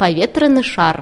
Поветренный шар.